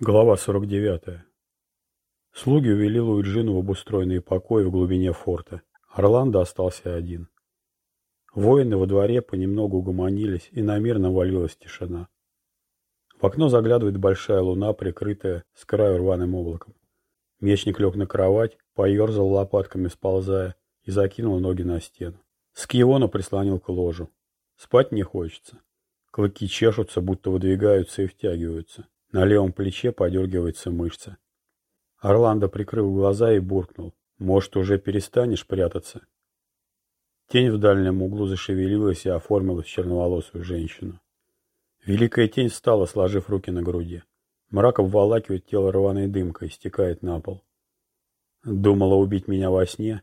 Глава 49. Слуги увели Луиджину в обустроенные покои в глубине форта. Орландо остался один. Воины во дворе понемногу угомонились, и на мир навалилась тишина. В окно заглядывает большая луна, прикрытая с краю рваным облаком. Мечник лег на кровать, поерзал лопатками, сползая, и закинул ноги на стену. Скиона прислонил к ложу. Спать не хочется. Клыки чешутся, будто выдвигаются и втягиваются. На левом плече подергивается мышца. Орландо прикрыл глаза и буркнул. «Может, уже перестанешь прятаться?» Тень в дальнем углу зашевелилась и оформилась в черноволосую женщину. Великая тень встала, сложив руки на груди. Мрак обволакивает тело рваной дымкой, стекает на пол. «Думала убить меня во сне?»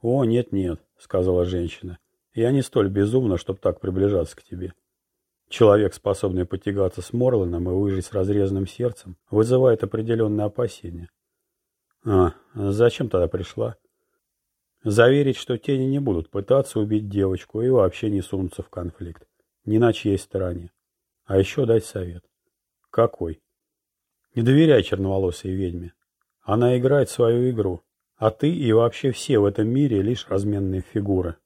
«О, нет-нет», — сказала женщина. «Я не столь безумна, чтобы так приближаться к тебе». Человек, способный потягаться с Морланом и выжить с разрезанным сердцем, вызывает определенные опасения. А, зачем тогда пришла? Заверить, что тени не будут пытаться убить девочку и вообще не сунуться в конфликт. Ни на чьей стороне. А еще дать совет. Какой? Не доверяй черноволосой ведьме. Она играет свою игру. А ты и вообще все в этом мире лишь разменные фигуры.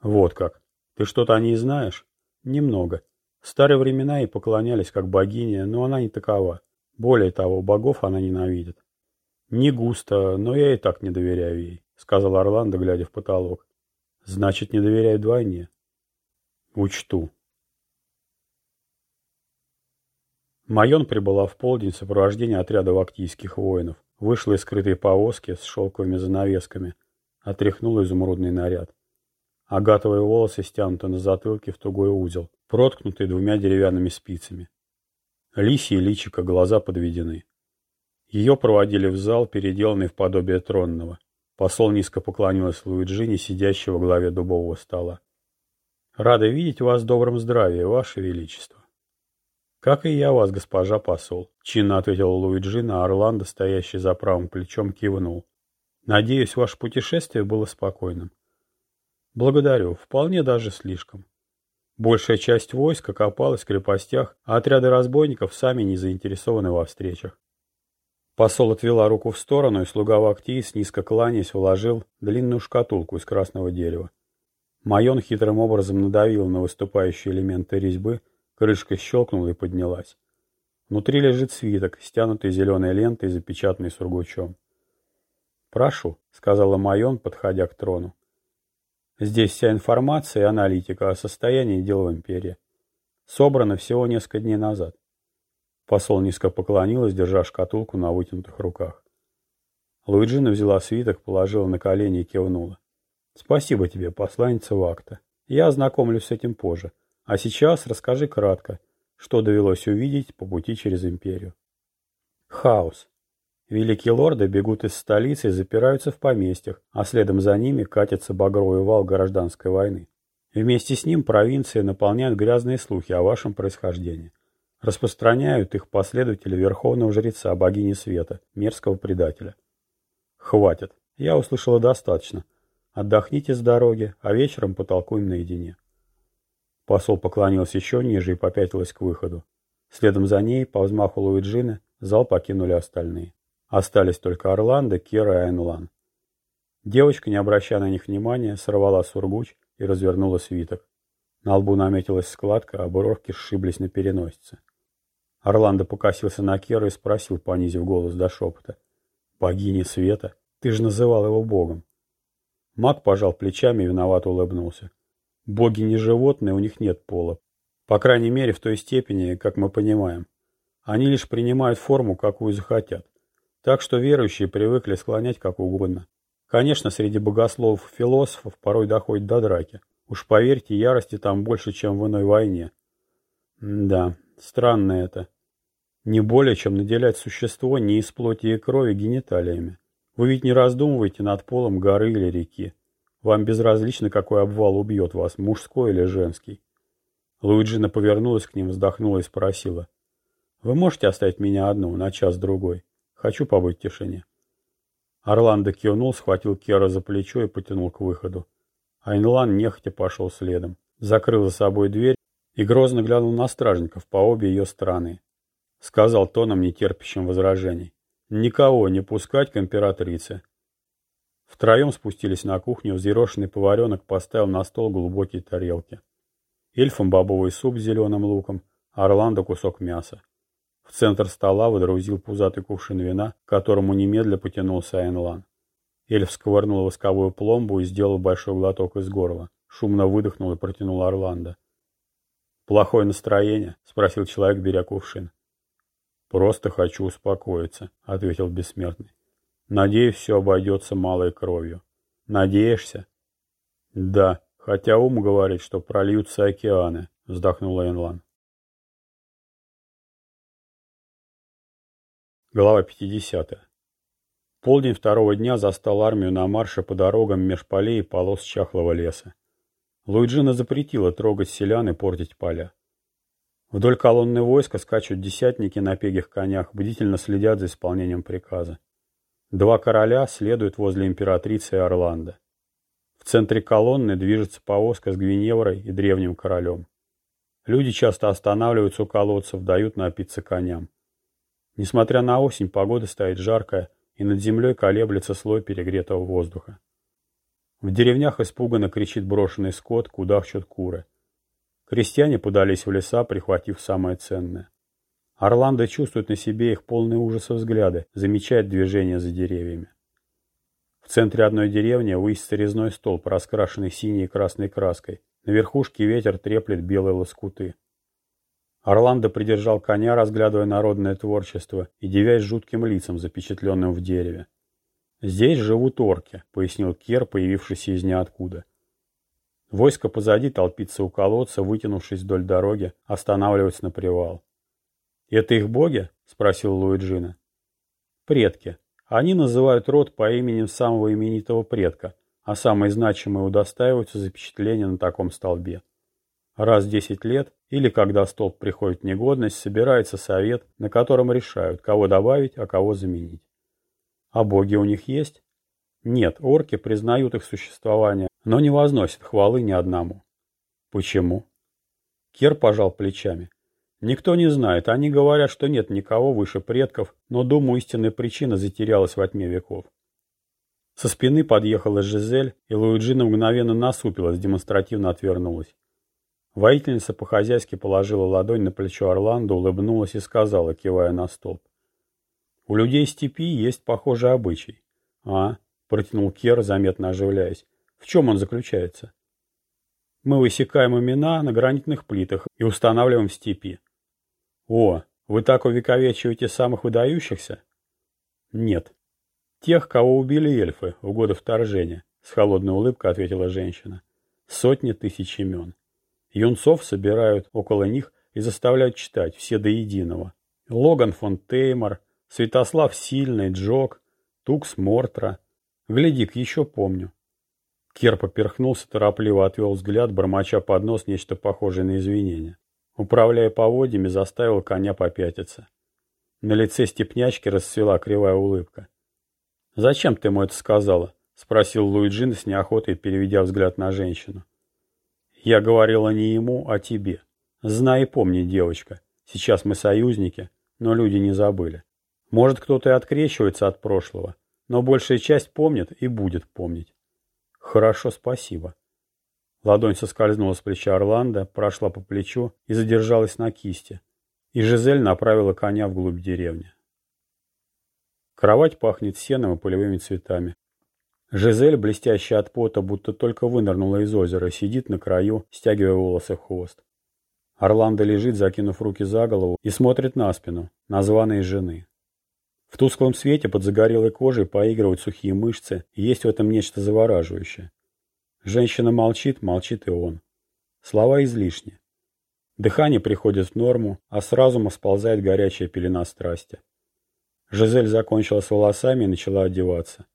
Вот как. Ты что-то о ней знаешь? Немного. В старые времена и поклонялись как богине, но она не такова. Более того, богов она ненавидит. Не густо, но я и так не доверяю ей, сказал Орландо, глядя в потолок. Значит, не доверяю двойне. Учту. Майон прибыла в полдень в сопровождении отряда вактийских воинов, вышла из скрытой повозки с шелковыми занавесками, отряхнула изумрудный наряд. Агатовые волосы стянуты на затылке в тугой узел, проткнутые двумя деревянными спицами. Лисьи личико, глаза подведены. Ее проводили в зал, переделанный в подобие тронного. Посол низко поклонилась Луиджине, сидящего во главе дубового стола. «Рада видеть вас в добром здравии, ваше величество». «Как и я вас, госпожа посол», — чинно ответила Луиджина, а Орландо, стоящий за правым плечом, кивнул. «Надеюсь, ваше путешествие было спокойным». Благодарю, вполне даже слишком. Большая часть войска копалась в крепостях, а отряды разбойников сами не заинтересованы во встречах. Посол отвела руку в сторону, и слуга Вактиис, низко кланяясь, вложил длинную шкатулку из красного дерева. Майон хитрым образом надавил на выступающие элементы резьбы, крышка щелкнула и поднялась. Внутри лежит свиток, стянутый зеленой лентой и запечатанный сургучом. «Прошу», — сказала Майон, подходя к трону. Здесь вся информация и аналитика о состоянии дел в империи. Собрано всего несколько дней назад. Посол низко поклонилась, держа шкатулку на вытянутых руках. Луиджина взяла свиток, положила на колени и кивнула. «Спасибо тебе, посланница Вакта. Я ознакомлюсь с этим позже. А сейчас расскажи кратко, что довелось увидеть по пути через империю». Хаос. Великие лорды бегут из столицы и запираются в поместьях, а следом за ними катится багровый вал гражданской войны. вместе с ним провинции наполняют грязные слухи о вашем происхождении. Распространяют их последователи верховного жреца, богини света, мерзкого предателя. Хватит. Я услышала достаточно. Отдохните с дороги, а вечером потолкуем наедине. Посол поклонился еще ниже и попятилась к выходу. Следом за ней, по взмаху Луиджины, зал покинули остальные. Остались только Орландо, Кира и Айнлан. Девочка, не обращая на них внимания, сорвала сургуч и развернула свиток. На лбу наметилась складка, а бровки сшиблись на переносице. Орландо покосился на Керу и спросил, понизив голос до шепота. «Богиня света, ты же называл его богом». Маг пожал плечами и виновато улыбнулся. «Боги не животные, у них нет пола. По крайней мере, в той степени, как мы понимаем. Они лишь принимают форму, какую захотят. Так что верующие привыкли склонять как угодно. Конечно, среди богословов и философов порой доходит до драки. Уж поверьте, ярости там больше, чем в иной войне. М да, странно это. Не более, чем наделять существо не из плоти и крови гениталиями. Вы ведь не раздумываете над полом горы или реки. Вам безразлично, какой обвал убьет вас, мужской или женский. Луиджина повернулась к ним, вздохнула и спросила. «Вы можете оставить меня одну на час-другой?» Хочу побыть в тишине. Орландо кивнул, схватил Кера за плечо и потянул к выходу. Айнлан нехотя пошел следом. Закрыл за собой дверь и грозно глянул на стражников по обе ее стороны. сказал тоном, нетерпящим возражений. «Никого не пускать к императрице». Втроем спустились на кухню, взъерошенный поваренок поставил на стол глубокие тарелки. Эльфам бобовый суп с зеленым луком, Орландо кусок мяса. Центр стола выдрузил пузатый кувшин вина, к которому немедля потянулся Айнлан. Эльф сковырнул восковую пломбу и сделал большой глоток из горла. Шумно выдохнул и протянул Орландо. «Плохое настроение?» — спросил человек, беря кувшин. «Просто хочу успокоиться», — ответил бессмертный. «Надеюсь, все обойдется малой кровью». «Надеешься?» «Да, хотя ум говорит, что прольются океаны», — вздохнул Энлан. Глава 50. Полдень второго дня застал армию на марше по дорогам меж полей и полос чахлого леса. Луиджина запретила трогать селян и портить поля. Вдоль колонны войска скачут десятники на пегих конях, бдительно следят за исполнением приказа. Два короля следуют возле императрицы Орландо. В центре колонны движется повозка с Гвиневрой и древним королем. Люди часто останавливаются у колодцев, дают напиться коням. Несмотря на осень, погода стоит жаркая, и над землей колеблется слой перегретого воздуха. В деревнях испуганно кричит брошенный скот, кудахчут куры. Крестьяне подались в леса, прихватив самое ценное. Орландо чувствует на себе их полные ужаса взгляды, замечает движение за деревьями. В центре одной деревни высится резной столб, раскрашенный синей и красной краской. На верхушке ветер треплет белые лоскуты. Орландо придержал коня, разглядывая народное творчество и девясь жутким лицам, запечатленным в дереве. «Здесь живут орки», — пояснил Кер, появившийся из ниоткуда. Войско позади толпится у колодца, вытянувшись вдоль дороги, останавливается на привал. «Это их боги?» — спросил Луиджина. «Предки. Они называют род по имени самого именитого предка, а самые значимые удостаиваются запечатления на таком столбе. Раз в десять лет или когда столб приходит в негодность, собирается совет, на котором решают, кого добавить, а кого заменить. А боги у них есть? Нет, орки признают их существование, но не возносят хвалы ни одному. Почему? Кер пожал плечами. Никто не знает, они говорят, что нет никого выше предков, но, думаю, истинная причина затерялась во тьме веков. Со спины подъехала Жизель, и Луиджина мгновенно насупилась, демонстративно отвернулась. Воительница по-хозяйски положила ладонь на плечо Орландо, улыбнулась и сказала, кивая на столб. «У людей степи есть похожий обычай». «А?» — протянул Кер, заметно оживляясь. «В чем он заключается?» «Мы высекаем имена на гранитных плитах и устанавливаем в степи». «О, вы так увековечиваете самых выдающихся?» «Нет. Тех, кого убили эльфы в годы вторжения», — с холодной улыбкой ответила женщина. «Сотни тысяч имен». Юнцов собирают около них и заставляют читать все до единого. Логан фон Теймор, Святослав Сильный, Джок, Тукс Мортра. Гляди-ка, еще помню. Кер поперхнулся, торопливо отвел взгляд, бормоча под нос нечто похожее на извинение. Управляя поводьями, заставил коня попятиться. На лице степнячки расцвела кривая улыбка. «Зачем ты ему это сказала?» — спросил Луиджин с неохотой, переведя взгляд на женщину. Я говорила не ему, а тебе. Знай и помни, девочка, сейчас мы союзники, но люди не забыли. Может, кто-то и открещивается от прошлого, но большая часть помнит и будет помнить. Хорошо, спасибо. Ладонь соскользнула с плеча Орландо, прошла по плечу и задержалась на кисти. И Жизель направила коня вглубь деревни. Кровать пахнет сеном и полевыми цветами. Жизель, блестящая от пота, будто только вынырнула из озера, сидит на краю, стягивая волосы в хвост. Орландо лежит, закинув руки за голову, и смотрит на спину, на жены. В тусклом свете под загорелой кожей поигрывают сухие мышцы, и есть в этом нечто завораживающее. Женщина молчит, молчит и он. Слова излишни. Дыхание приходит в норму, а с разума сползает горячая пелена страсти. Жизель закончила с волосами и начала одеваться.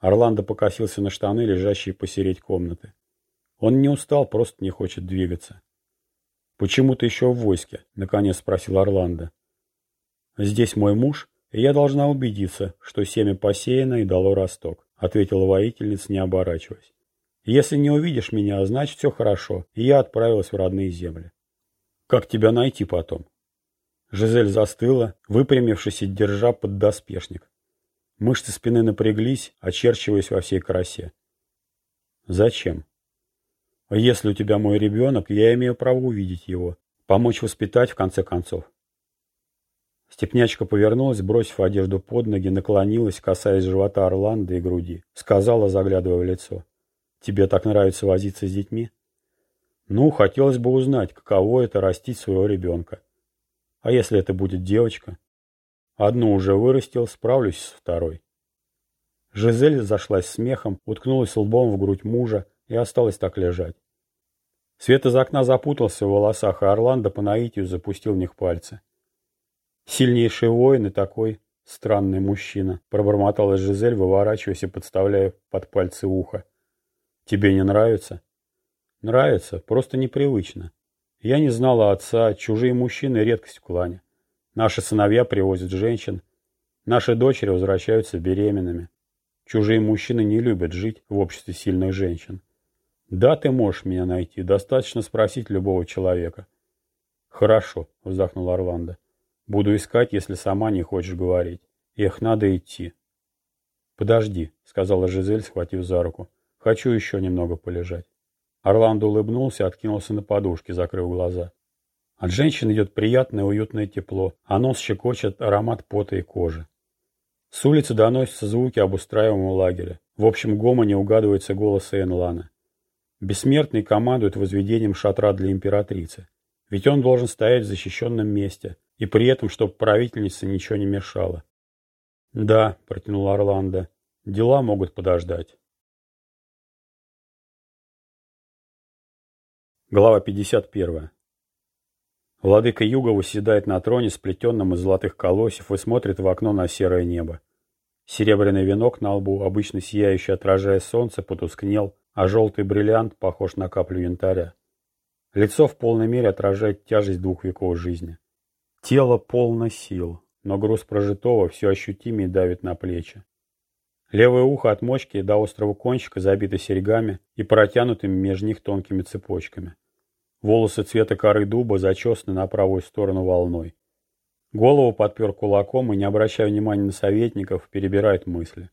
Орландо покосился на штаны, лежащие посередь комнаты. Он не устал, просто не хочет двигаться. «Почему ты еще в войске?» — наконец спросил Орландо. «Здесь мой муж, и я должна убедиться, что семя посеяно и дало росток», — ответила воительница, не оборачиваясь. «Если не увидишь меня, значит все хорошо, и я отправилась в родные земли». «Как тебя найти потом?» Жизель застыла, выпрямившись и держа под доспешник. Мышцы спины напряглись, очерчиваясь во всей красе. «Зачем?» «Если у тебя мой ребенок, я имею право увидеть его, помочь воспитать в конце концов». Степнячка повернулась, бросив одежду под ноги, наклонилась, касаясь живота Орланды и груди. Сказала, заглядывая в лицо. «Тебе так нравится возиться с детьми?» «Ну, хотелось бы узнать, каково это растить своего ребенка. А если это будет девочка?» Одну уже вырастил, справлюсь с второй. Жизель зашлась смехом, уткнулась лбом в грудь мужа и осталась так лежать. Свет из окна запутался в волосах, а Орландо по наитию запустил в них пальцы. «Сильнейший воин и такой странный мужчина», — пробормотала Жизель, выворачиваясь и подставляя под пальцы ухо. «Тебе не нравится?» «Нравится, просто непривычно. Я не знала отца, чужие мужчины — редкость в клане. Наши сыновья привозят женщин. Наши дочери возвращаются беременными. Чужие мужчины не любят жить в обществе сильных женщин. Да, ты можешь меня найти. Достаточно спросить любого человека. Хорошо, вздохнул Орландо. Буду искать, если сама не хочешь говорить. Эх, надо идти. Подожди, сказала Жизель, схватив за руку. Хочу еще немного полежать. Орландо улыбнулся, откинулся на подушке, закрыв глаза. От женщин идет приятное уютное тепло, а нос щекочет аромат пота и кожи. С улицы доносятся звуки обустраиваемого лагеря. В общем гомоне угадывается голос Энлана. Бессмертный командует возведением шатра для императрицы. Ведь он должен стоять в защищенном месте, и при этом, чтобы правительнице ничего не мешало. «Да», — протянул Орландо, — «дела могут подождать». Глава 51. Владыка Юга восседает на троне, сплетенном из золотых колосьев, и смотрит в окно на серое небо. Серебряный венок на лбу, обычно сияющий, отражая солнце, потускнел, а желтый бриллиант похож на каплю янтаря. Лицо в полной мере отражает тяжесть двух жизни. Тело полно сил, но груз прожитого все ощутимее давит на плечи. Левое ухо от мочки до острого кончика забито серьгами и протянутыми между них тонкими цепочками. Волосы цвета коры дуба зачесаны на правую сторону волной. Голову подпер кулаком и, не обращая внимания на советников, перебирает мысли.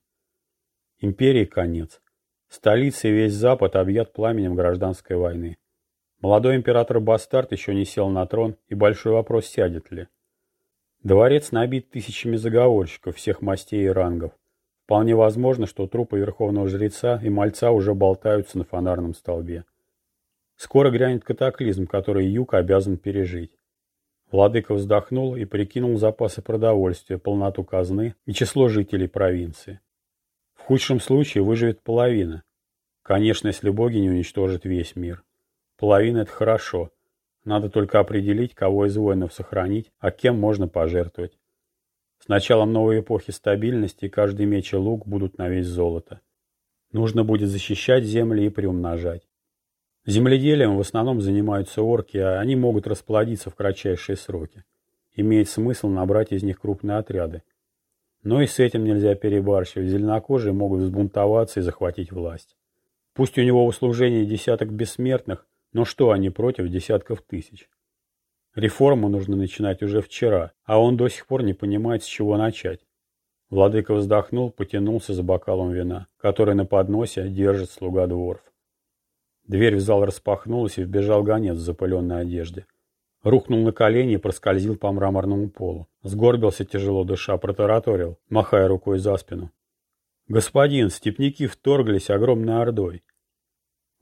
Империи конец. Столица и весь Запад объят пламенем гражданской войны. Молодой император-бастард еще не сел на трон, и большой вопрос, сядет ли. Дворец набит тысячами заговорщиков всех мастей и рангов. Вполне возможно, что трупы верховного жреца и мальца уже болтаются на фонарном столбе. Скоро грянет катаклизм, который юг обязан пережить. Владыка вздохнул и прикинул запасы продовольствия, полноту казны и число жителей провинции. В худшем случае выживет половина. Конечно, если боги не уничтожат весь мир. Половина – это хорошо. Надо только определить, кого из воинов сохранить, а кем можно пожертвовать. С началом новой эпохи стабильности каждый меч и лук будут на весь золото. Нужно будет защищать земли и приумножать. Земледелием в основном занимаются орки, а они могут расплодиться в кратчайшие сроки. Имеет смысл набрать из них крупные отряды. Но и с этим нельзя перебарщивать. Зеленокожие могут взбунтоваться и захватить власть. Пусть у него в услужении десяток бессмертных, но что они против десятков тысяч? Реформу нужно начинать уже вчера, а он до сих пор не понимает, с чего начать. Владыка вздохнул, потянулся за бокалом вина, который на подносе держит слуга дворф. Дверь в зал распахнулась, и вбежал гонец в запыленной одежде. Рухнул на колени и проскользил по мраморному полу. Сгорбился тяжело дыша, протараторил, махая рукой за спину. «Господин, степняки вторглись огромной ордой».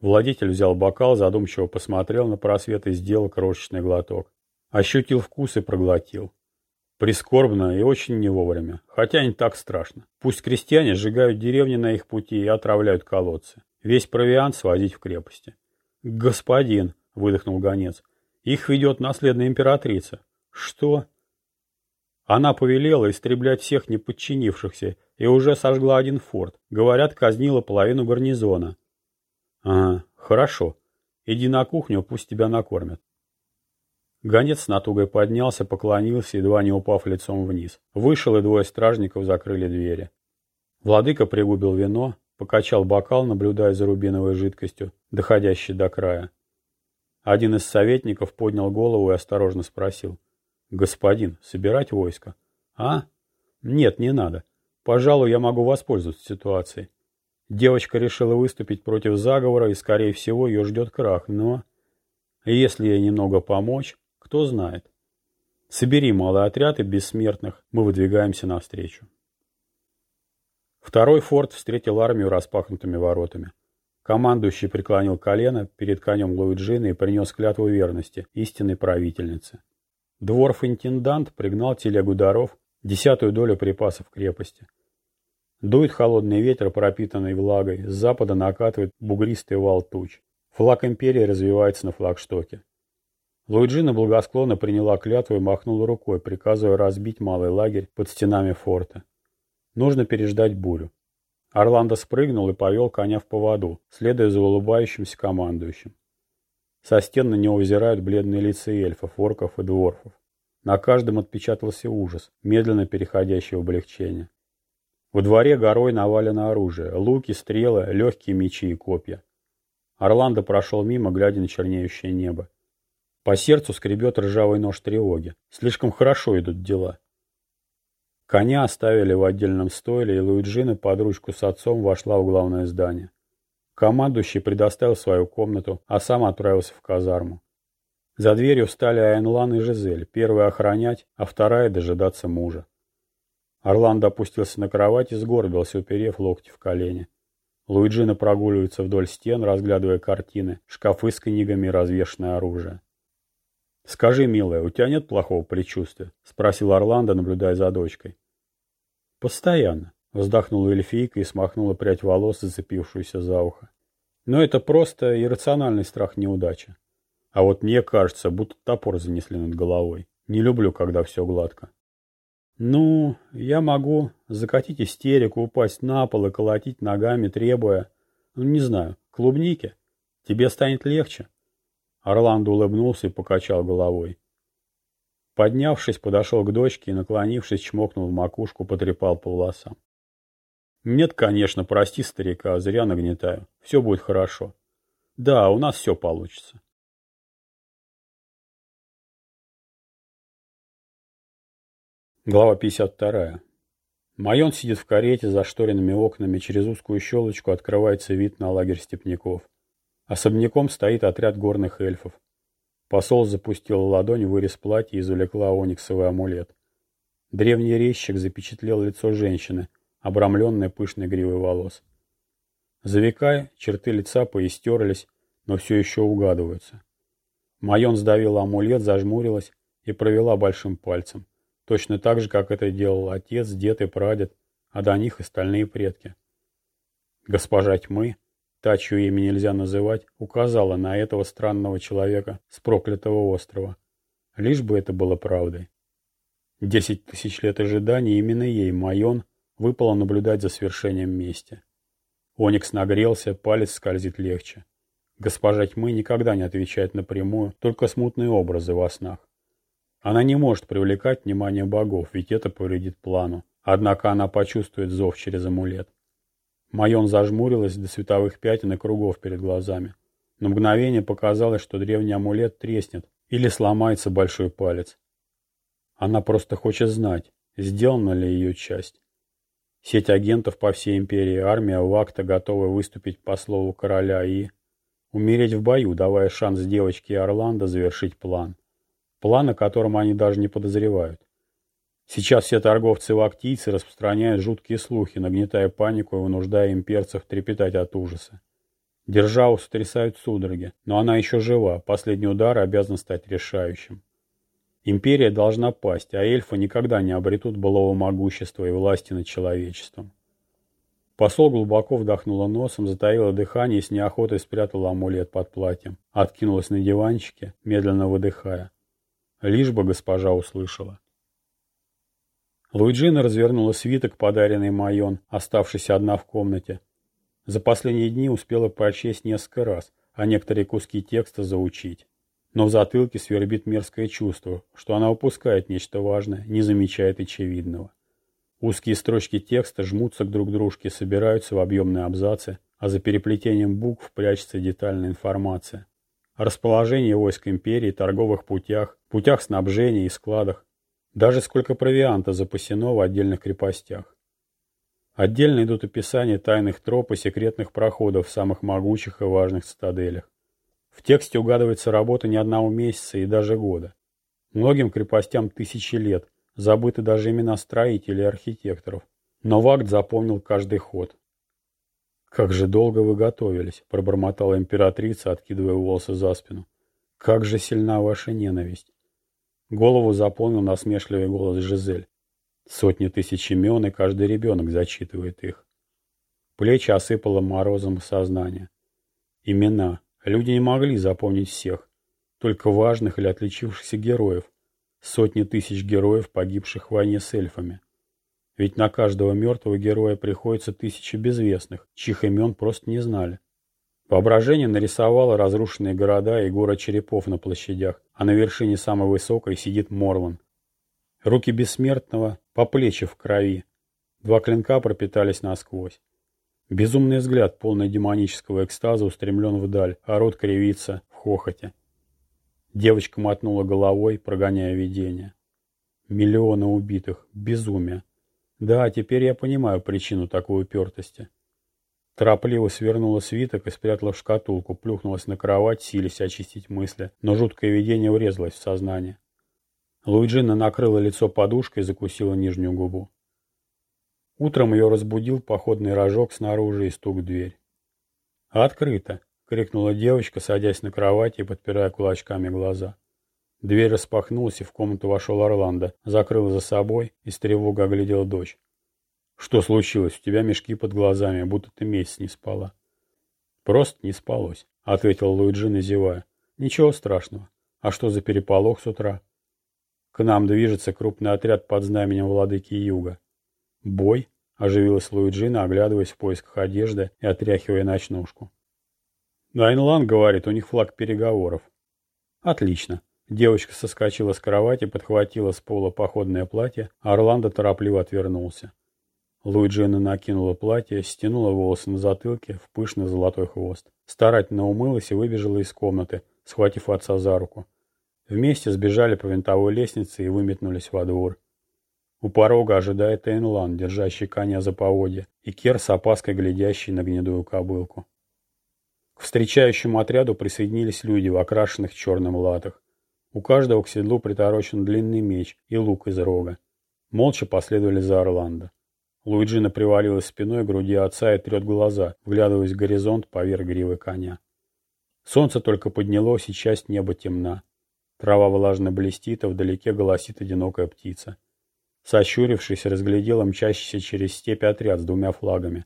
Владетель взял бокал, задумчиво посмотрел на просвет и сделал крошечный глоток. Ощутил вкус и проглотил. Прискорбно и очень не вовремя, хотя не так страшно. Пусть крестьяне сжигают деревни на их пути и отравляют колодцы. Весь провиант сводить в крепости. «Господин», — выдохнул гонец, — «их ведет наследная императрица». «Что?» Она повелела истреблять всех неподчинившихся и уже сожгла один форт. Говорят, казнила половину гарнизона. Ага, хорошо. Иди на кухню, пусть тебя накормят. Гонец с натугой поднялся, поклонился, едва не упав лицом вниз. Вышел, и двое стражников закрыли двери. Владыка пригубил вино, Покачал бокал, наблюдая за рубиновой жидкостью, доходящей до края. Один из советников поднял голову и осторожно спросил. Господин, собирать войско. А? Нет, не надо. Пожалуй, я могу воспользоваться ситуацией. Девочка решила выступить против заговора, и, скорее всего, ее ждет крах, но... Если ей немного помочь, кто знает. Собери малый отряд и бессмертных, мы выдвигаемся навстречу. Второй форт встретил армию распахнутыми воротами. Командующий преклонил колено перед конем Луиджина и принес клятву верности истинной правительнице. Дворф-интендант пригнал телегу даров, десятую долю припасов крепости. Дует холодный ветер, пропитанный влагой, с запада накатывает бугристый вал туч. Флаг империи развивается на флагштоке. Луиджина благосклонно приняла клятву и махнула рукой, приказывая разбить малый лагерь под стенами форта. Нужно переждать бурю. Орландо спрыгнул и повел коня в поводу, следуя за улыбающимся командующим. Со стен на него взирают бледные лица эльфов, орков и дворфов. На каждом отпечатался ужас, медленно переходящий в облегчение. Во дворе горой навалено оружие, луки, стрелы, легкие мечи и копья. Орландо прошел мимо, глядя на чернеющее небо. По сердцу скребет ржавый нож тревоги. Слишком хорошо идут дела. Коня оставили в отдельном стойле, и Луиджина под ручку с отцом вошла в главное здание. Командующий предоставил свою комнату, а сам отправился в казарму. За дверью встали Айнлан и Жизель, первая охранять, а вторая дожидаться мужа. Орландо опустился на кровать и сгорбился, уперев локти в колени. Луиджина прогуливается вдоль стен, разглядывая картины, шкафы с книгами и развешанное оружие. «Скажи, милая, у тебя нет плохого предчувствия?» — спросил Орландо, наблюдая за дочкой. «Постоянно», — вздохнула эльфийка и смахнула прядь волос, зацепившуюся за ухо. «Но это просто иррациональный страх неудачи. А вот мне кажется, будто топор занесли над головой. Не люблю, когда все гладко». «Ну, я могу закатить истерику, упасть на пол и колотить ногами, требуя, ну, не знаю, клубники. Тебе станет легче». Орландо улыбнулся и покачал головой. Поднявшись, подошел к дочке и, наклонившись, чмокнул в макушку, потрепал по волосам. «Нет, конечно, прости старика, зря нагнетаю. Все будет хорошо. Да, у нас все получится». Глава 52. Майон сидит в карете за шторенными окнами, через узкую щелочку открывается вид на лагерь степняков. Особняком стоит отряд горных эльфов. Посол запустил ладонь в вырез платья и извлекла ониксовый амулет. Древний резчик запечатлел лицо женщины, обрамленное пышной гривой волос. За века черты лица поистерлись, но все еще угадываются. Майон сдавила амулет, зажмурилась и провела большим пальцем. Точно так же, как это делал отец, дед и прадед, а до них остальные предки. Госпожа тьмы, та, чье имя нельзя называть, указала на этого странного человека с проклятого острова. Лишь бы это было правдой. Десять тысяч лет ожидания именно ей, Майон, выпало наблюдать за свершением мести. Оникс нагрелся, палец скользит легче. Госпожа тьмы никогда не отвечает напрямую, только смутные образы во снах. Она не может привлекать внимание богов, ведь это повредит плану. Однако она почувствует зов через амулет. Майон зажмурилась до световых пятен и кругов перед глазами. На мгновение показалось, что древний амулет треснет или сломается большой палец. Она просто хочет знать, сделана ли ее часть. Сеть агентов по всей империи, армия Вакта готова выступить по слову короля и... Умереть в бою, давая шанс девочке Орландо завершить план. План, о котором они даже не подозревают. Сейчас все торговцы-вактийцы распространяют жуткие слухи, нагнетая панику и вынуждая имперцев трепетать от ужаса. Державу сотрясают судороги, но она еще жива, последний удар обязан стать решающим. Империя должна пасть, а эльфы никогда не обретут былого могущества и власти над человечеством. Посол глубоко вдохнула носом, затаила дыхание и с неохотой спрятала амулет под платьем. Откинулась на диванчике, медленно выдыхая. Лишь бы госпожа услышала. Луиджина развернула свиток, подаренный Майон, оставшийся одна в комнате. За последние дни успела прочесть несколько раз, а некоторые куски текста заучить. Но в затылке свербит мерзкое чувство, что она упускает нечто важное, не замечает очевидного. Узкие строчки текста жмутся к друг дружке, собираются в объемные абзацы, а за переплетением букв прячется детальная информация. о расположении войск империи, торговых путях, путях снабжения и складах, даже сколько провианта запасено в отдельных крепостях. Отдельно идут описания тайных троп и секретных проходов в самых могучих и важных цитаделях. В тексте угадывается работа не одного месяца и даже года. Многим крепостям тысячи лет, забыты даже имена строителей и архитекторов. Но Вакт запомнил каждый ход. «Как же долго вы готовились», — пробормотала императрица, откидывая волосы за спину. «Как же сильна ваша ненависть». Голову заполнил насмешливый голос Жизель. Сотни тысяч имен, и каждый ребенок зачитывает их. Плечи осыпало морозом сознание. Имена. Люди не могли запомнить всех, только важных или отличившихся героев. Сотни тысяч героев, погибших в войне с эльфами. Ведь на каждого мертвого героя приходится тысячи безвестных, чьих имен просто не знали. Воображение нарисовало разрушенные города и город черепов на площадях, а на вершине самой высокой сидит Морлан. Руки бессмертного по плечи в крови. Два клинка пропитались насквозь. Безумный взгляд, полный демонического экстаза, устремлен вдаль, а рот кривится в хохоте. Девочка мотнула головой, прогоняя видение. Миллионы убитых. Безумие. Да, теперь я понимаю причину такой упертости. Торопливо свернула свиток и спрятала в шкатулку, плюхнулась на кровать, силясь очистить мысли, но жуткое видение врезалось в сознание. Луиджина накрыла лицо подушкой и закусила нижнюю губу. Утром ее разбудил походный рожок снаружи и стук в дверь. «Открыто!» — крикнула девочка, садясь на кровати и подпирая кулачками глаза. Дверь распахнулась, и в комнату вошел Орландо, закрыл за собой и с тревогой оглядел дочь. «Что случилось? У тебя мешки под глазами, будто ты месяц не спала». «Просто не спалось», — ответил Луиджи, назевая. «Ничего страшного. А что за переполох с утра?» «К нам движется крупный отряд под знаменем владыки Юга. «Бой?» – оживилась Луиджина, оглядываясь в поисках одежды и отряхивая ночнушку. Дайнлан говорит, у них флаг переговоров. Отлично. Девочка соскочила с кровати, подхватила с пола походное платье, а Орландо торопливо отвернулся. Луиджина накинула платье, стянула волосы на затылке в пышный золотой хвост. Старательно умылась и выбежала из комнаты, схватив отца за руку. Вместе сбежали по винтовой лестнице и выметнулись во двор. У порога ожидает Эйнлан, держащий коня за поводья, и Кер с опаской глядящий на гнедую кобылку. К встречающему отряду присоединились люди в окрашенных черным латах. У каждого к седлу приторочен длинный меч и лук из рога. Молча последовали за Орландо. Луиджина привалилась спиной к груди отца и трет глаза, вглядываясь в горизонт поверх гривы коня. Солнце только поднялось, и часть неба темна. Трава влажно блестит, а вдалеке голосит одинокая птица. Сощурившись, разглядела мчащийся через степь отряд с двумя флагами.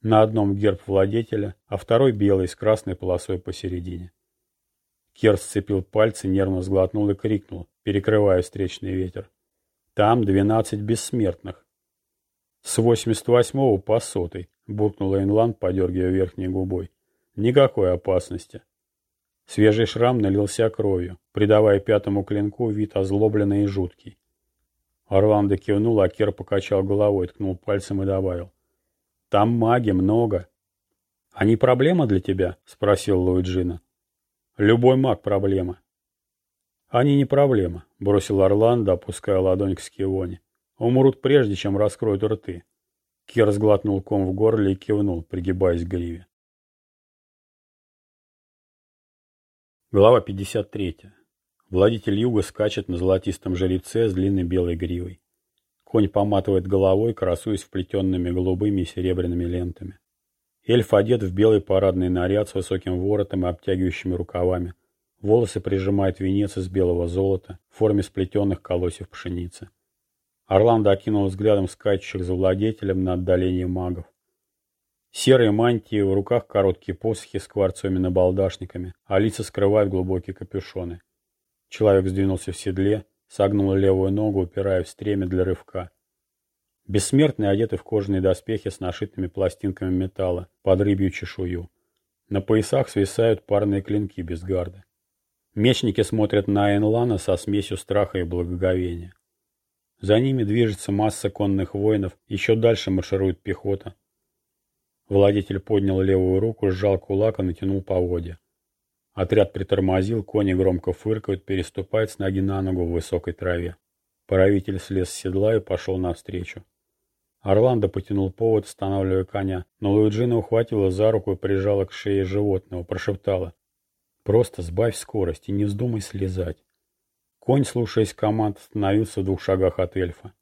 На одном герб владетеля, а второй белый с красной полосой посередине. Кер сцепил пальцы, нервно сглотнул и крикнул, перекрывая встречный ветер. «Там двенадцать бессмертных!» «С восемьдесят восьмого по сотый!» — буркнул Эйнланд, подергивая верхней губой. «Никакой опасности!» Свежий шрам налился кровью, придавая пятому клинку вид озлобленный и жуткий. Орландо кивнул, а Кер покачал головой, ткнул пальцем и добавил. «Там маги много». «Они проблема для тебя?» — спросил Луиджина. «Любой маг проблема». «Они не проблема», — бросил Орландо, опуская ладонь к Скионе. «Умрут прежде, чем раскроют рты». Кер сглотнул ком в горле и кивнул, пригибаясь к гриве. Глава 53. Владитель юга скачет на золотистом жеребце с длинной белой гривой. Конь поматывает головой, красуясь вплетенными голубыми и серебряными лентами. Эльф одет в белый парадный наряд с высоким воротом и обтягивающими рукавами. Волосы прижимает венец из белого золота в форме сплетенных колосьев пшеницы. Орландо окинул взглядом скачущих за владетелем на отдалении магов. Серые мантии, в руках короткие посохи с кварцевыми набалдашниками, а лица скрывают глубокие капюшоны. Человек сдвинулся в седле, согнул левую ногу, упирая в стремя для рывка. Бессмертные одеты в кожаные доспехи с нашитыми пластинками металла под рыбью чешую. На поясах свисают парные клинки без гарды. Мечники смотрят на Энлана со смесью страха и благоговения. За ними движется масса конных воинов, еще дальше марширует пехота. Владетель поднял левую руку, сжал кулак и натянул поводья. Отряд притормозил, кони громко фыркают, переступают с ноги на ногу в высокой траве. Правитель слез с седла и пошел навстречу. Орландо потянул повод, останавливая коня, но Луиджина ухватила за руку и прижала к шее животного, прошептала. «Просто сбавь скорость и не вздумай слезать». Конь, слушаясь команд, остановился в двух шагах от эльфа.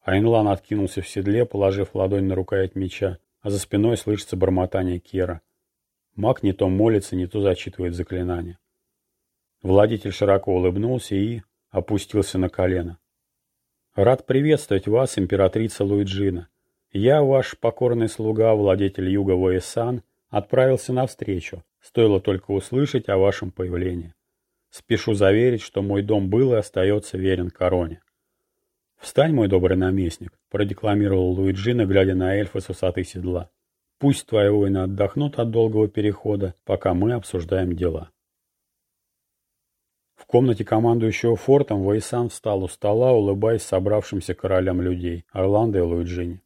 Айнлан откинулся в седле, положив ладонь на рукоять меча, а за спиной слышится бормотание Кера. Маг не то молится, не то зачитывает заклинание. Владитель широко улыбнулся и опустился на колено. Рад приветствовать вас, императрица Луиджина. Я, ваш покорный слуга, владетель юга Воесан, отправился навстречу, стоило только услышать о вашем появлении. Спешу заверить, что мой дом был и остается верен короне. «Встань, мой добрый наместник», — продекламировал Луиджина, глядя на эльфа с высоты седла. «Пусть твои воины отдохнут от долгого перехода, пока мы обсуждаем дела». В комнате командующего фортом Вайсан встал у стола, улыбаясь собравшимся королям людей, Орландо и Луиджини.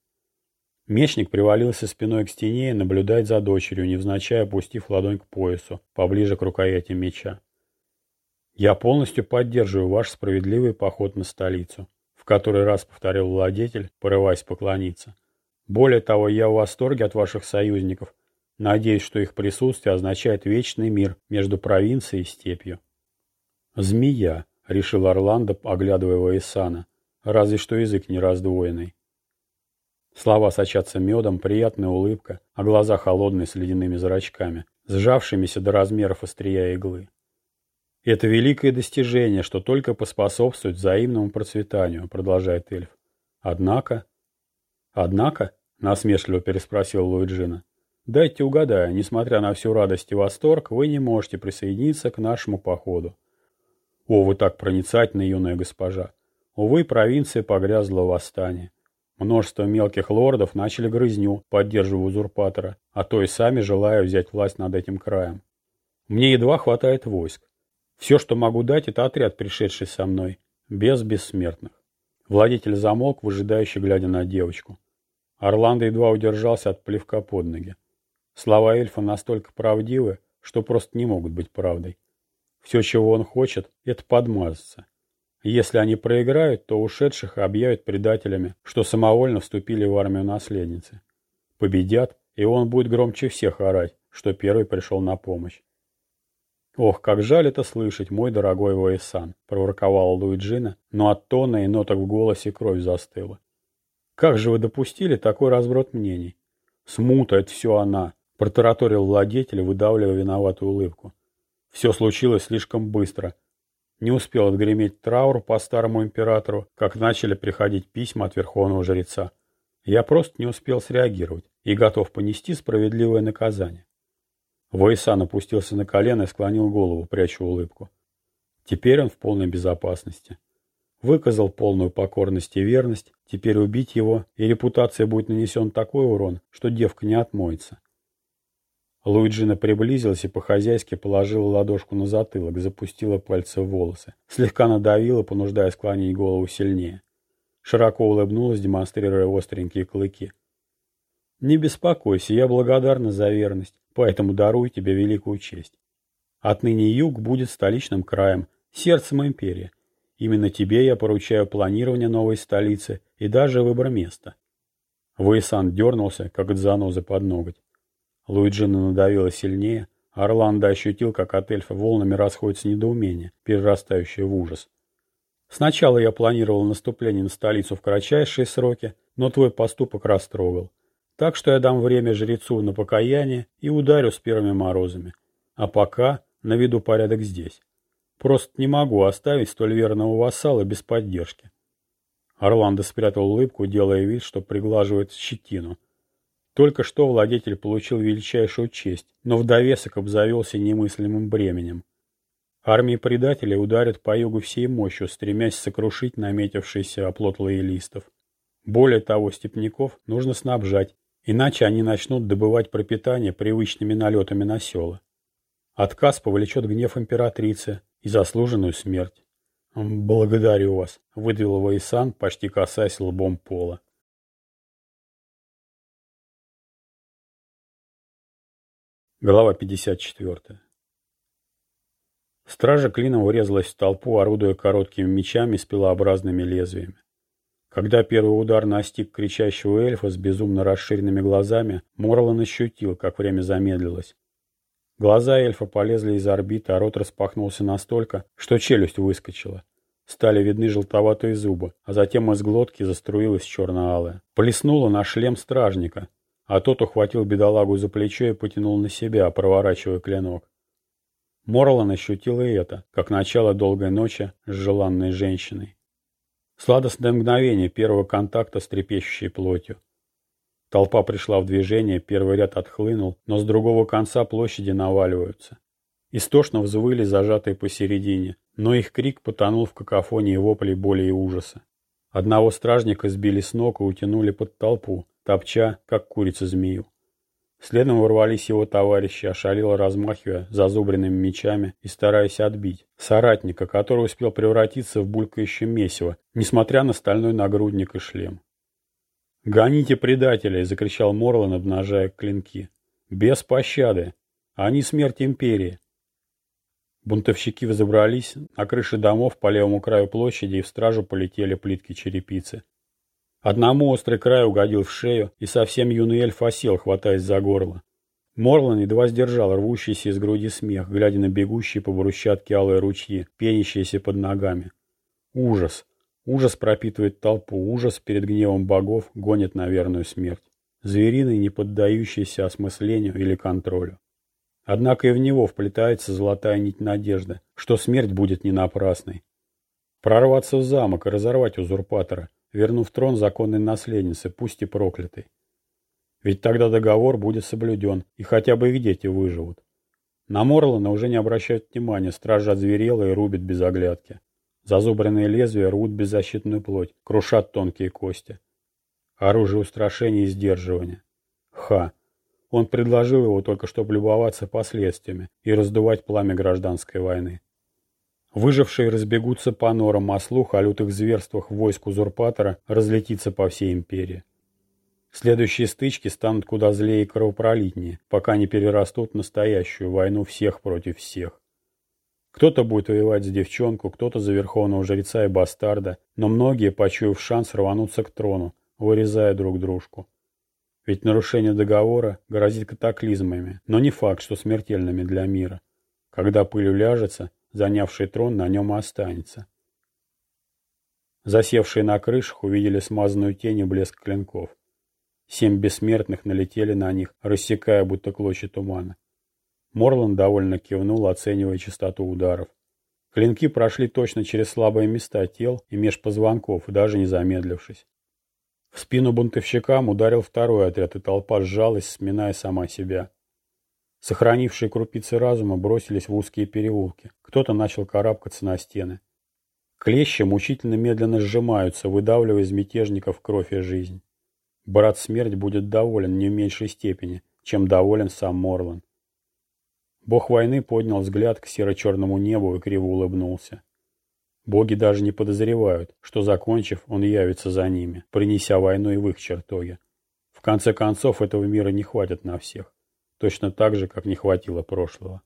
Мечник привалился спиной к стене и наблюдает за дочерью, невзначай опустив ладонь к поясу, поближе к рукояти меча. «Я полностью поддерживаю ваш справедливый поход на столицу», в который раз повторил владетель, порываясь поклониться. «Более того, я в восторге от ваших союзников. Надеюсь, что их присутствие означает вечный мир между провинцией и степью». «Змея», — решил Орландо, оглядывая Ваесана, разве что язык не раздвоенный. Слова сочатся медом, приятная улыбка, а глаза холодные с ледяными зрачками, сжавшимися до размеров острия иглы. «Это великое достижение, что только поспособствует взаимному процветанию», — продолжает эльф. «Однако...» «Однако?» — насмешливо переспросил Луиджина. «Дайте угадаю, несмотря на всю радость и восторг, вы не можете присоединиться к нашему походу. О, вы так проницательны, юная госпожа. Увы, провинция погрязла в восстании. Множество мелких лордов начали грызню, поддерживая узурпатора, а то и сами желая взять власть над этим краем. Мне едва хватает войск. Все, что могу дать, это отряд, пришедший со мной, без бессмертных. Владетель замолк, выжидающе глядя на девочку. Орландо едва удержался от плевка под ноги. Слова эльфа настолько правдивы, что просто не могут быть правдой. Все, чего он хочет, это подмазаться. Если они проиграют, то ушедших объявят предателями, что самовольно вступили в армию наследницы. Победят, и он будет громче всех орать, что первый пришел на помощь. «Ох, как жаль это слышать, мой дорогой Воисан», — проворковала Луиджина, но от тона и ноток в голосе кровь застыла. «Как же вы допустили такой разброд мнений?» «Смута — это все она», — протараторил владетель, выдавливая виноватую улыбку. Все случилось слишком быстро. Не успел отгреметь траур по старому императору, как начали приходить письма от верховного жреца. Я просто не успел среагировать и готов понести справедливое наказание. Войсан опустился на колено и склонил голову, пряча улыбку. Теперь он в полной безопасности. Выказал полную покорность и верность, теперь убить его, и репутация будет нанесен такой урон, что девка не отмоется. Луиджина приблизилась и по-хозяйски положила ладошку на затылок, запустила пальцы в волосы. Слегка надавила, понуждая склонить голову сильнее. Широко улыбнулась, демонстрируя остренькие клыки. «Не беспокойся, я благодарна за верность, поэтому дарую тебе великую честь. Отныне юг будет столичным краем, сердцем империи. Именно тебе я поручаю планирование новой столицы и даже выбор места». Вейсан дернулся, как от занозы под ноготь. Луиджина надавила сильнее. Орландо ощутил, как от эльфа волнами расходится недоумение, перерастающее в ужас. Сначала я планировал наступление на столицу в кратчайшие сроки, но твой поступок растрогал. Так что я дам время жрецу на покаяние и ударю с первыми морозами. А пока наведу порядок здесь. Просто не могу оставить столь верного вассала без поддержки. Орландо спрятал улыбку, делая вид, что приглаживает щетину. Только что владетель получил величайшую честь, но в довесок обзавелся немыслимым бременем. Армии предателей ударят по югу всей мощью, стремясь сокрушить наметившийся оплот лоялистов. Более того, степняков нужно снабжать, иначе они начнут добывать пропитание привычными налетами на села. Отказ повлечет гнев императрицы и заслуженную смерть. «Благодарю вас», — выдавил Вайсан, почти касаясь лбом пола. Глава 54. Стража клином врезалась в толпу, орудуя короткими мечами с пилообразными лезвиями. Когда первый удар настиг кричащего эльфа с безумно расширенными глазами, Морлан ощутил, как время замедлилось. Глаза эльфа полезли из орбиты, а рот распахнулся настолько, что челюсть выскочила. Стали видны желтоватые зубы, а затем из глотки заструилась черно-алая. Плеснула на шлем стражника, а тот ухватил бедолагу за плечо и потянул на себя, проворачивая клинок. Морлан ощутил и это, как начало долгой ночи с желанной женщиной. Сладостное мгновение первого контакта с трепещущей плотью. Толпа пришла в движение, первый ряд отхлынул, но с другого конца площади наваливаются. Истошно взвыли, зажатые посередине, но их крик потонул в какофонии воплей боли и ужаса. Одного стражника сбили с ног и утянули под толпу, топча, как курица змею. Следом ворвались его товарищи, ошалело размахивая зазубренными мечами и стараясь отбить соратника, который успел превратиться в булькающее месиво, несмотря на стальной нагрудник и шлем. «Гоните предателей!» — закричал Морлан, обнажая клинки. «Без пощады! Они смерть империи!» Бунтовщики взобрались, на крыши домов по левому краю площади и в стражу полетели плитки черепицы. Одному острый край угодил в шею, и совсем юный эльф осел, хватаясь за горло. Морлан едва сдержал рвущийся из груди смех, глядя на бегущие по брусчатке алые ручьи, пенящиеся под ногами. Ужас! Ужас пропитывает толпу, ужас перед гневом богов гонит на верную смерть. Звериный, не поддающийся осмыслению или контролю. Однако и в него вплетается золотая нить надежды, что смерть будет не напрасной. Прорваться в замок и разорвать узурпатора – вернув трон законной наследнице, пусть и проклятой. Ведь тогда договор будет соблюден, и хотя бы их дети выживут. На Морлана уже не обращают внимания, стража озверела и рубит без оглядки. Зазубренные лезвия рвут беззащитную плоть, крушат тонкие кости. Оружие устрашения и сдерживания. Ха! Он предложил его только чтобы любоваться последствиями и раздувать пламя гражданской войны. Выжившие разбегутся по норам, а слух о лютых зверствах войск узурпатора разлетится по всей империи. Следующие стычки станут куда злее и кровопролитнее, пока не перерастут в настоящую войну всех против всех. Кто-то будет воевать за девчонку, кто-то за верховного жреца и бастарда, но многие, почуяв шанс, рванутся к трону, вырезая друг дружку. Ведь нарушение договора грозит катаклизмами, но не факт, что смертельными для мира. Когда пыль уляжется, занявший трон на нем и останется. Засевшие на крышах увидели смазанную тень и блеск клинков. Семь бессмертных налетели на них, рассекая будто клочья тумана. Морланд довольно кивнул, оценивая частоту ударов. Клинки прошли точно через слабые места тел и меж позвонков, даже не замедлившись. В спину бунтовщикам ударил второй отряд, и толпа сжалась, сминая сама себя. Сохранившие крупицы разума бросились в узкие переулки. Кто-то начал карабкаться на стены. Клещи мучительно медленно сжимаются, выдавливая из мятежников кровь и жизнь. Брат Смерть будет доволен не в меньшей степени, чем доволен сам Морлан. Бог войны поднял взгляд к серо-черному небу и криво улыбнулся. Боги даже не подозревают, что, закончив, он явится за ними, принеся войну и в их чертоге. В конце концов, этого мира не хватит на всех точно так же, как не хватило прошлого.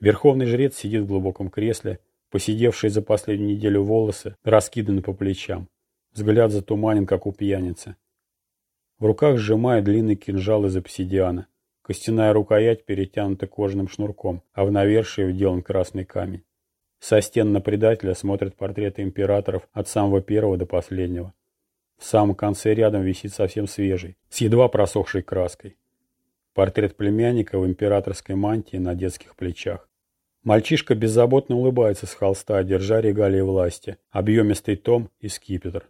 Верховный жрец сидит в глубоком кресле, посидевшие за последнюю неделю волосы раскиданы по плечам, взгляд затуманен, как у пьяницы. В руках сжимая длинный кинжал из обсидиана, костяная рукоять перетянута кожаным шнурком, а в навершие вделан красный камень. Со стен на предателя смотрят портреты императоров от самого первого до последнего. В самом конце рядом висит совсем свежий, с едва просохшей краской. Портрет племянника в императорской мантии на детских плечах. Мальчишка беззаботно улыбается с холста, держа регалии власти, объемистый том и скипетр.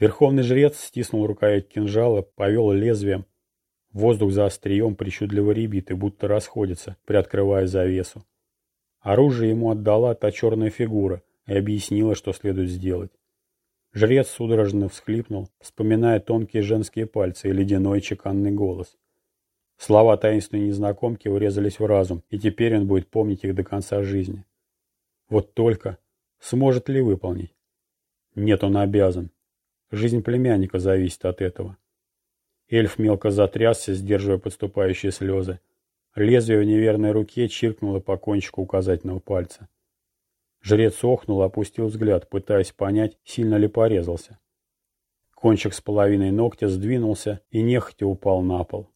Верховный жрец стиснул рукоять кинжала, повел лезвием. Воздух за острием причудливо ребит и будто расходится, приоткрывая завесу. Оружие ему отдала та черная фигура и объяснила, что следует сделать. Жрец судорожно всхлипнул, вспоминая тонкие женские пальцы и ледяной чеканный голос. Слова таинственной незнакомки урезались в разум, и теперь он будет помнить их до конца жизни. Вот только, сможет ли выполнить? Нет, он обязан. Жизнь племянника зависит от этого. Эльф мелко затрясся, сдерживая подступающие слезы. Лезвие в неверной руке чиркнуло по кончику указательного пальца. Жрец охнул, опустил взгляд, пытаясь понять, сильно ли порезался. Кончик с половиной ногтя сдвинулся и нехотя упал на пол.